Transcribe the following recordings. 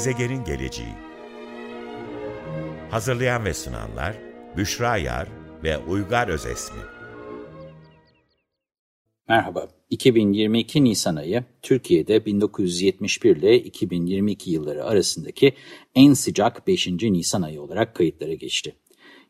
Gezegenin Geleceği Hazırlayan ve sunanlar Büşra Yar ve Uygar Özesmi Merhaba, 2022 Nisan ayı Türkiye'de 1971 ile 2022 yılları arasındaki en sıcak 5. Nisan ayı olarak kayıtlara geçti.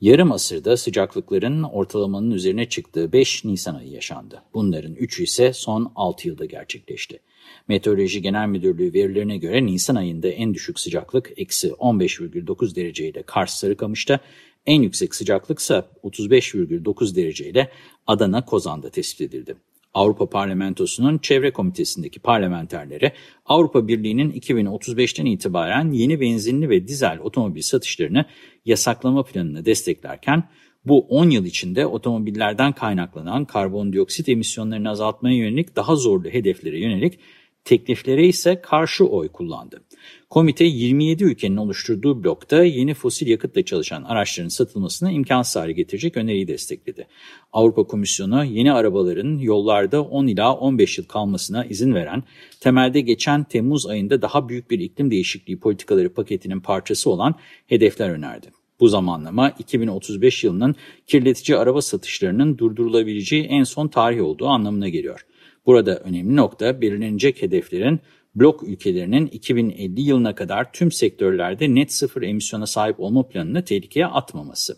Yarım asırda sıcaklıkların ortalamanın üzerine çıktığı 5 Nisan ayı yaşandı. Bunların 3'ü ise son 6 yılda gerçekleşti. Meteoroloji Genel Müdürlüğü verilerine göre Nisan ayında en düşük sıcaklık eksi 15,9 dereceyle Kars Sarıkamış'ta, en yüksek sıcaklık ise 35,9 dereceyle Adana Kozan'da tespit edildi. Avrupa Parlamentosu'nun Çevre Komitesi'ndeki parlamenterlere Avrupa Birliği'nin 2035'ten itibaren yeni benzinli ve dizel otomobil satışlarını yasaklama planını desteklerken bu 10 yıl içinde otomobillerden kaynaklanan karbondioksit emisyonlarını azaltmaya yönelik daha zorlu hedeflere yönelik tekliflere ise karşı oy kullandı. Komite 27 ülkenin oluşturduğu blokta yeni fosil yakıtla çalışan araçların satılmasını imkansız hale getirecek öneriyi destekledi. Avrupa Komisyonu yeni arabaların yollarda 10 ila 15 yıl kalmasına izin veren, temelde geçen Temmuz ayında daha büyük bir iklim değişikliği politikaları paketinin parçası olan hedefler önerdi. Bu zamanlama 2035 yılının kirletici araba satışlarının durdurulabileceği en son tarih olduğu anlamına geliyor. Burada önemli nokta belirlenecek hedeflerin blok ülkelerinin 2050 yılına kadar tüm sektörlerde net sıfır emisyona sahip olma planını tehlikeye atmaması.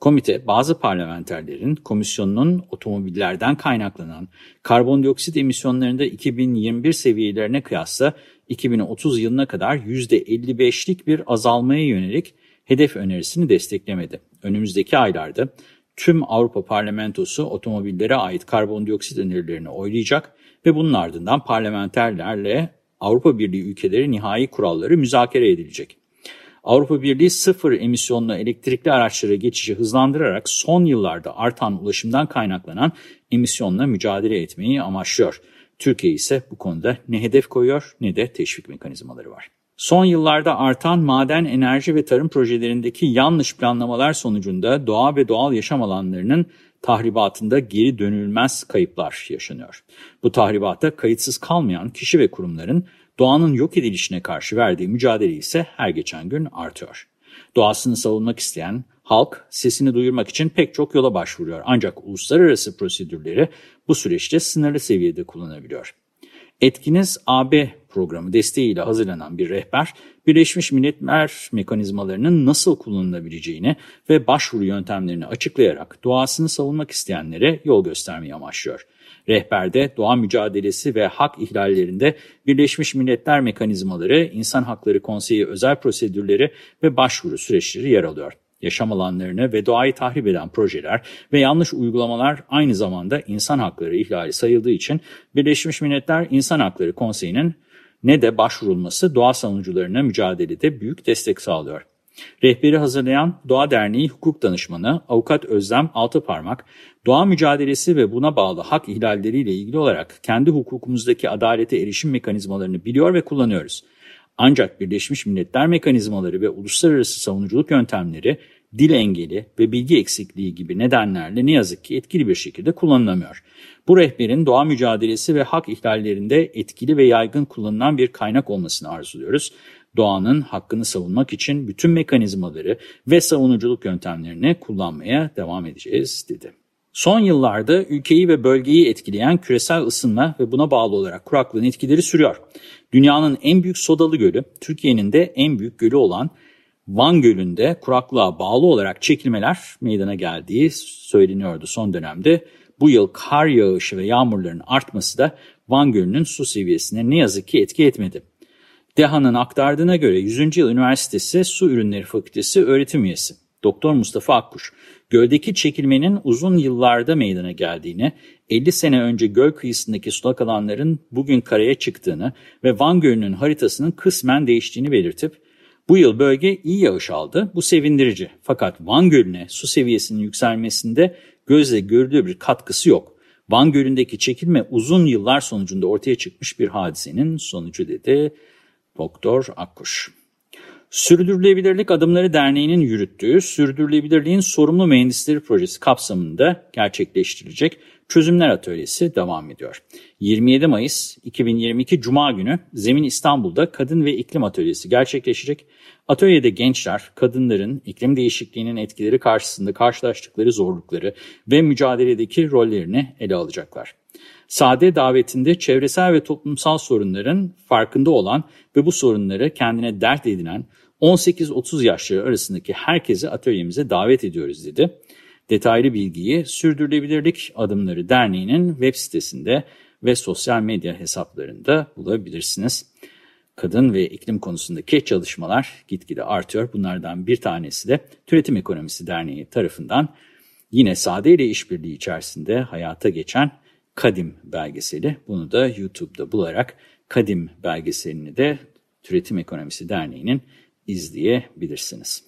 Komite bazı parlamenterlerin komisyonun otomobillerden kaynaklanan karbondioksit emisyonlarında 2021 seviyelerine kıyasla 2030 yılına kadar %55'lik bir azalmaya yönelik hedef önerisini desteklemedi. Önümüzdeki aylarda tüm Avrupa Parlamentosu otomobillere ait karbondioksit önerilerini oylayacak ve bunun ardından parlamenterlerle Avrupa Birliği ülkeleri nihai kuralları müzakere edilecek. Avrupa Birliği sıfır emisyonlu elektrikli araçlara geçişi hızlandırarak son yıllarda artan ulaşımdan kaynaklanan emisyonla mücadele etmeyi amaçlıyor. Türkiye ise bu konuda ne hedef koyuyor ne de teşvik mekanizmaları var. Son yıllarda artan maden, enerji ve tarım projelerindeki yanlış planlamalar sonucunda doğa ve doğal yaşam alanlarının tahribatında geri dönülmez kayıplar yaşanıyor. Bu tahribata kayıtsız kalmayan kişi ve kurumların doğanın yok edilişine karşı verdiği mücadele ise her geçen gün artıyor. Doğasını savunmak isteyen halk sesini duyurmak için pek çok yola başvuruyor. Ancak uluslararası prosedürleri bu süreçte sınırlı seviyede kullanabiliyor. Etkiniz AB programı desteğiyle hazırlanan bir rehber, Birleşmiş Milletler mekanizmalarının nasıl kullanılabileceğini ve başvuru yöntemlerini açıklayarak doğasını savunmak isteyenlere yol göstermeyi amaçlıyor. Rehberde doğa mücadelesi ve hak ihlallerinde Birleşmiş Milletler mekanizmaları, İnsan Hakları Konseyi özel prosedürleri ve başvuru süreçleri yer alıyor yaşam alanlarını ve doğayı tahrip eden projeler ve yanlış uygulamalar aynı zamanda insan hakları ihlali sayıldığı için Birleşmiş Milletler İnsan Hakları Konseyi'nin ne de başvurulması doğa savunucularına mücadelede büyük destek sağlıyor. Rehberi hazırlayan Doğa Derneği hukuk danışmanı Avukat Özlem Altıparmak, doğa mücadelesi ve buna bağlı hak ihlalleriyle ilgili olarak kendi hukukumuzdaki adalete erişim mekanizmalarını biliyor ve kullanıyoruz. Ancak Birleşmiş Milletler mekanizmaları ve uluslararası savunuculuk yöntemleri dil engeli ve bilgi eksikliği gibi nedenlerle ne yazık ki etkili bir şekilde kullanılamıyor. Bu rehberin doğa mücadelesi ve hak ihlallerinde etkili ve yaygın kullanılan bir kaynak olmasını arzuluyoruz. Doğanın hakkını savunmak için bütün mekanizmaları ve savunuculuk yöntemlerini kullanmaya devam edeceğiz dedi. Son yıllarda ülkeyi ve bölgeyi etkileyen küresel ısınma ve buna bağlı olarak kuraklığın etkileri sürüyor. Dünyanın en büyük sodalı gölü, Türkiye'nin de en büyük gölü olan Van Gölü'nde kuraklığa bağlı olarak çekilmeler meydana geldiği söyleniyordu son dönemde. Bu yıl kar yağışı ve yağmurların artması da Van Gölü'nün su seviyesine ne yazık ki etki etmedi. DEHA'nın aktardığına göre 100. Yıl Üniversitesi Su Ürünleri Fakültesi öğretim üyesi Doktor Mustafa Akkuş, göldeki çekilmenin uzun yıllarda meydana geldiğini, 50 sene önce göl kıyısındaki sulak alanların bugün karaya çıktığını ve Van Gölü'nün haritasının kısmen değiştiğini belirtip, bu yıl bölge iyi yağış aldı, bu sevindirici. Fakat Van Gölü'ne su seviyesinin yükselmesinde gözle görülür bir katkısı yok. Van Gölü'ndeki çekilme uzun yıllar sonucunda ortaya çıkmış bir hadisenin sonucu dedi Doktor Akkuş. Sürdürülebilirlik Adımları Derneği'nin yürüttüğü Sürdürülebilirliğin Sorumlu Mühendisleri Projesi kapsamında gerçekleştirilecek Çözümler Atölyesi devam ediyor. 27 Mayıs 2022 Cuma günü Zemin İstanbul'da Kadın ve İklim Atölyesi gerçekleşecek. Atölyede gençler, kadınların iklim değişikliğinin etkileri karşısında karşılaştıkları zorlukları ve mücadeledeki rollerini ele alacaklar. Sade davetinde çevresel ve toplumsal sorunların farkında olan ve bu sorunları kendine dert edinen 18-30 yaşları arasındaki herkesi atölyemize davet ediyoruz dedi. Detaylı bilgiyi Sürdürülebilirlik Adımları Derneği'nin web sitesinde ve sosyal medya hesaplarında bulabilirsiniz. Kadın ve iklim konusundaki çalışmalar gitgide artıyor. Bunlardan bir tanesi de Türetim Ekonomisi Derneği tarafından yine Sade ile işbirliği içerisinde hayata geçen Kadim belgeseli. Bunu da YouTube'da bularak Kadim belgeselini de Türetim Ekonomisi Derneği'nin izleyebilirsiniz.